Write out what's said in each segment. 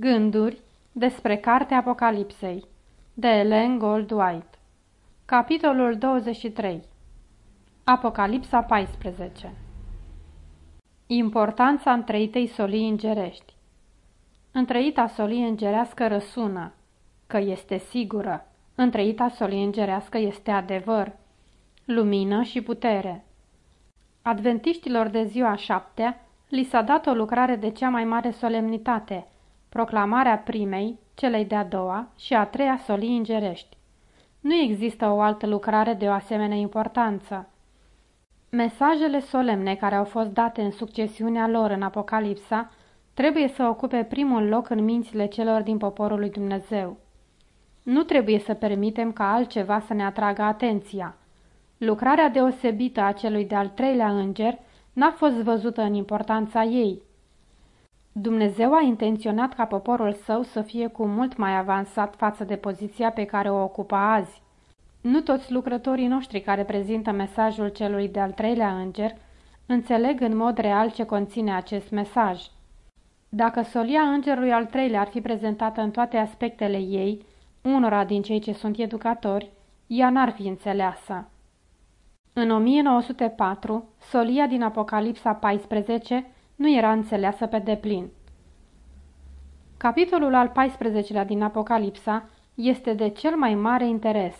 Gânduri despre Cartea Apocalipsei de Ellen Goldwhite Capitolul 23 Apocalipsa 14 Importanța întreitei solii îngerești Întreita solie îngerească răsună, că este sigură. Întreita solie îngerească este adevăr, lumină și putere. Adventiștilor de ziua șaptea li s-a dat o lucrare de cea mai mare solemnitate – proclamarea primei, celei de-a doua și a treia solii îngerești. Nu există o altă lucrare de o asemenea importanță. Mesajele solemne care au fost date în succesiunea lor în Apocalipsa trebuie să ocupe primul loc în mințile celor din poporul lui Dumnezeu. Nu trebuie să permitem ca altceva să ne atragă atenția. Lucrarea deosebită a celui de-al treilea înger n-a fost văzută în importanța ei, Dumnezeu a intenționat ca poporul său să fie cu mult mai avansat față de poziția pe care o ocupă azi. Nu toți lucrătorii noștri care prezintă mesajul celui de-al treilea înger înțeleg în mod real ce conține acest mesaj. Dacă solia îngerului al treilea ar fi prezentată în toate aspectele ei, unora din cei ce sunt educatori, ea n-ar fi înțeleasă. În 1904, solia din Apocalipsa 14 nu era înțeleasă pe deplin. Capitolul al 14-lea din Apocalipsa este de cel mai mare interes.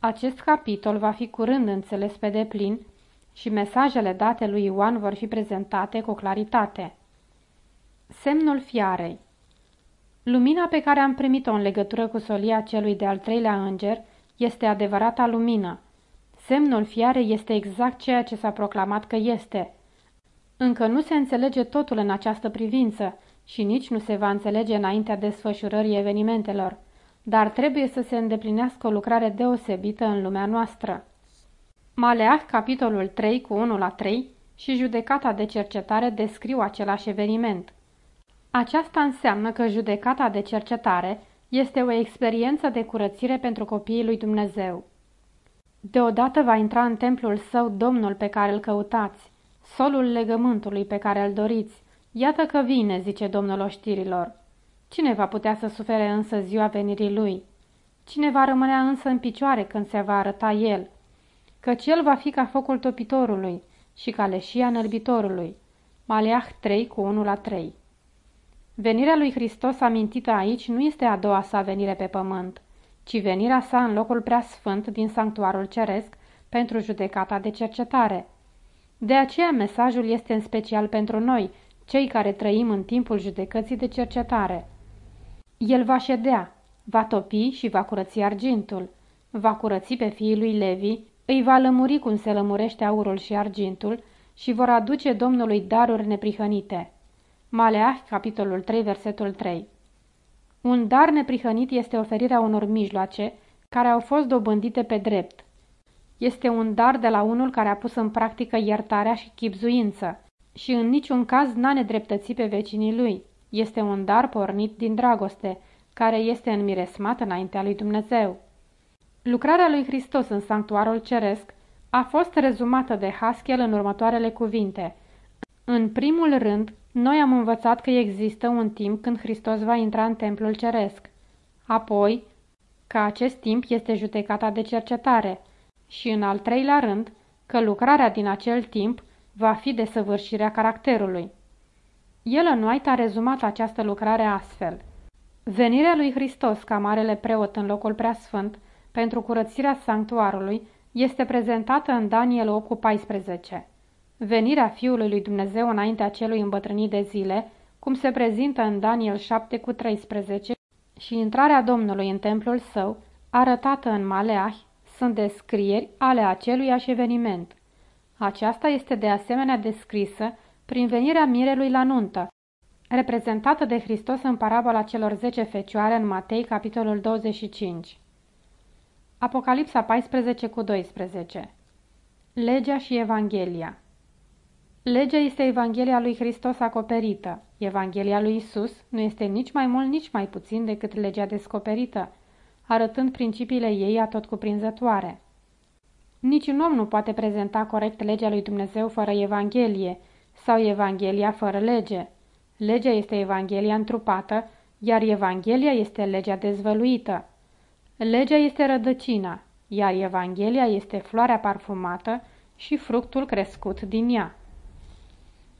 Acest capitol va fi curând înțeles pe deplin și mesajele date lui Ioan vor fi prezentate cu claritate. Semnul fiarei Lumina pe care am primit-o în legătură cu solia celui de-al treilea înger este adevărata lumină. Semnul fiarei este exact ceea ce s-a proclamat că este – încă nu se înțelege totul în această privință și nici nu se va înțelege înaintea desfășurării evenimentelor, dar trebuie să se îndeplinească o lucrare deosebită în lumea noastră. Maleah, capitolul 3 cu 1 la 3 și judecata de cercetare descriu același eveniment. Aceasta înseamnă că judecata de cercetare este o experiență de curățire pentru copiii lui Dumnezeu. Deodată va intra în templul său Domnul pe care îl căutați solul legământului pe care îl doriți. Iată că vine, zice domnul oștirilor. Cine va putea să sufere însă ziua venirii lui? Cine va rămânea însă în picioare când se va arăta el? Căci el va fi ca focul topitorului și ca leșia nărbitorului. Maleah 3 cu 1 la 3 Venirea lui Hristos amintită aici nu este a doua sa venire pe pământ, ci venirea sa în locul preasfânt din sanctuarul ceresc pentru judecata de cercetare – de aceea mesajul este în special pentru noi, cei care trăim în timpul judecății de cercetare. El va ședea, va topi și va curăți argintul, va curăți pe fiii lui Levi, îi va lămuri cum se lămurește aurul și argintul și vor aduce Domnului daruri neprihănite. Maleah, capitolul 3, versetul 3 Un dar neprihănit este oferirea unor mijloace care au fost dobândite pe drept, este un dar de la unul care a pus în practică iertarea și chipzuință și în niciun caz n-a nedreptățit pe vecinii lui. Este un dar pornit din dragoste, care este înmiresmat înaintea lui Dumnezeu. Lucrarea lui Hristos în sanctuarul ceresc a fost rezumată de Haskell în următoarele cuvinte. În primul rând, noi am învățat că există un timp când Hristos va intra în templul ceresc. Apoi, că acest timp este judecata de cercetare – și, în al treilea rând, că lucrarea din acel timp va fi de săvârșirea caracterului. El White a rezumat această lucrare astfel. Venirea lui Hristos ca marele preot în locul preasfânt pentru curățirea sanctuarului este prezentată în Daniel 8 cu 14. Venirea Fiului lui Dumnezeu înaintea celui îmbătrânit de zile, cum se prezintă în Daniel 7 cu 13, și intrarea Domnului în templul său, arătată în Maleah, sunt descrieri ale aceluiași eveniment. Aceasta este de asemenea descrisă prin venirea mirelui la nuntă, reprezentată de Hristos în parabola celor zece fecioare în Matei, capitolul 25. Apocalipsa 14 cu 12 Legea și Evanghelia Legea este Evanghelia lui Hristos acoperită. Evanghelia lui Isus nu este nici mai mult, nici mai puțin decât legea descoperită, arătând principiile ei atotcuprinzătoare. Niciun om nu poate prezenta corect legea lui Dumnezeu fără Evanghelie sau Evanghelia fără lege. Legea este Evanghelia întrupată, iar Evanghelia este legea dezvăluită. Legea este rădăcina, iar Evanghelia este floarea parfumată și fructul crescut din ea.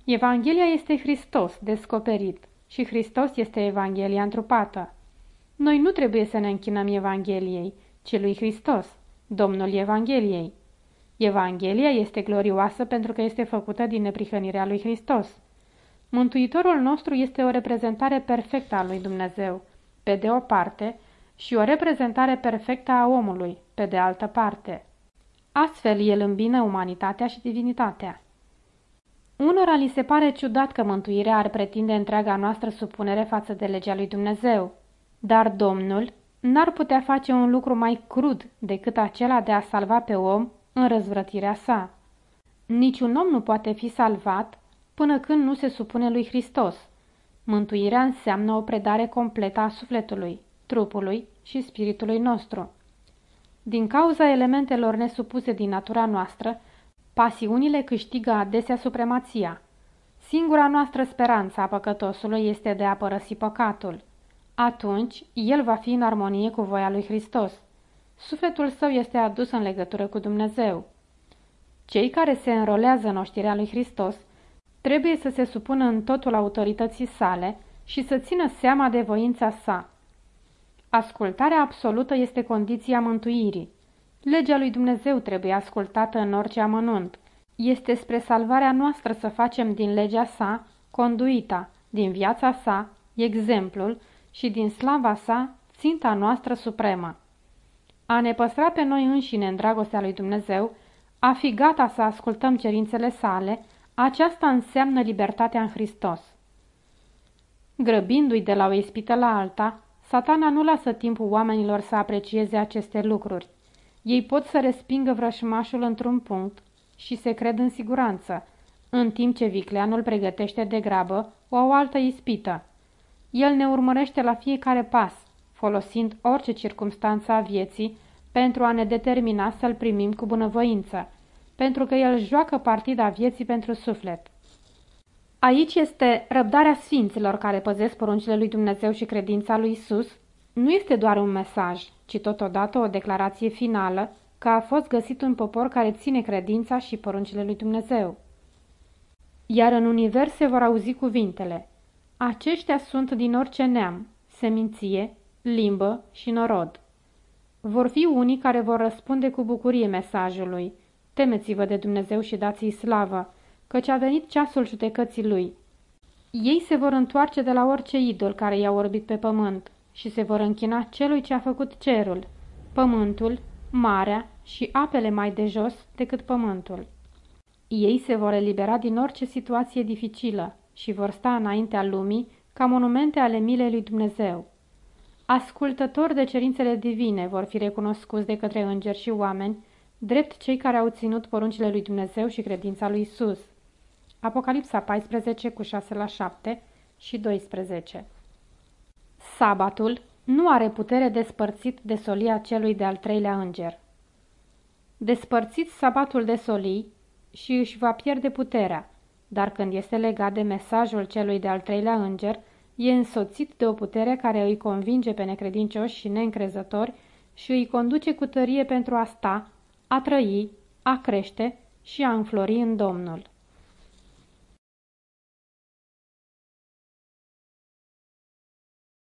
Evanghelia este Hristos descoperit și Hristos este Evanghelia întrupată. Noi nu trebuie să ne închinăm Evangheliei, ci lui Hristos, Domnul Evangheliei. Evanghelia este glorioasă pentru că este făcută din neprihănirea lui Hristos. Mântuitorul nostru este o reprezentare perfectă a lui Dumnezeu, pe de o parte, și o reprezentare perfectă a omului, pe de altă parte. Astfel, el îmbină umanitatea și divinitatea. Unora li se pare ciudat că mântuirea ar pretinde întreaga noastră supunere față de legea lui Dumnezeu, dar Domnul n-ar putea face un lucru mai crud decât acela de a salva pe om în răzvrătirea sa. Niciun om nu poate fi salvat până când nu se supune lui Hristos. Mântuirea înseamnă o predare completă a sufletului, trupului și spiritului nostru. Din cauza elementelor nesupuse din natura noastră, pasiunile câștigă adesea supremația. Singura noastră speranță a păcătosului este de a părăsi păcatul. Atunci, el va fi în armonie cu voia lui Hristos. Sufletul său este adus în legătură cu Dumnezeu. Cei care se înrolează în oștirea lui Hristos trebuie să se supună în totul autorității sale și să țină seama de voința sa. Ascultarea absolută este condiția mântuirii. Legea lui Dumnezeu trebuie ascultată în orice amănunt. Este spre salvarea noastră să facem din legea sa conduita, din viața sa exemplul și din slava sa ținta noastră supremă. A ne păstra pe noi înșine în dragostea lui Dumnezeu, a fi gata să ascultăm cerințele sale, aceasta înseamnă libertatea în Hristos. Grăbindu-i de la o ispită la alta, satana nu lasă timpul oamenilor să aprecieze aceste lucruri. Ei pot să respingă vrășmașul într-un punct și se cred în siguranță, în timp ce vicleanul pregătește de grabă o altă ispită. El ne urmărește la fiecare pas, folosind orice circumstanță a vieții pentru a ne determina să-l primim cu bunăvoință, pentru că el joacă partida vieții pentru suflet. Aici este răbdarea sfinților care păzesc poruncile lui Dumnezeu și credința lui Isus. Nu este doar un mesaj, ci totodată o declarație finală că a fost găsit un popor care ține credința și poruncile lui Dumnezeu. Iar în univers se vor auzi cuvintele. Aceștia sunt din orice neam, seminție, limbă și norod. Vor fi unii care vor răspunde cu bucurie mesajului. Temeți-vă de Dumnezeu și dați-i slavă, căci a venit ceasul judecății lui. Ei se vor întoarce de la orice idol care i-a orbit pe pământ și se vor închina celui ce a făcut cerul, pământul, marea și apele mai de jos decât pământul. Ei se vor elibera din orice situație dificilă și vor sta înaintea lumii ca monumente ale milei lui Dumnezeu. Ascultători de cerințele divine vor fi recunoscuți de către îngeri și oameni, drept cei care au ținut poruncile lui Dumnezeu și credința lui Isus. Apocalipsa 14 cu 6 la 7 și 12 Sabatul nu are putere despărțit de solia celui de-al treilea înger. Despărțiți sabatul de solii și își va pierde puterea, dar când este legat de mesajul celui de-al treilea înger, e însoțit de o putere care îi convinge pe necredincioși și neîncrezători și îi conduce cu tărie pentru a sta, a trăi, a crește și a înflori în Domnul.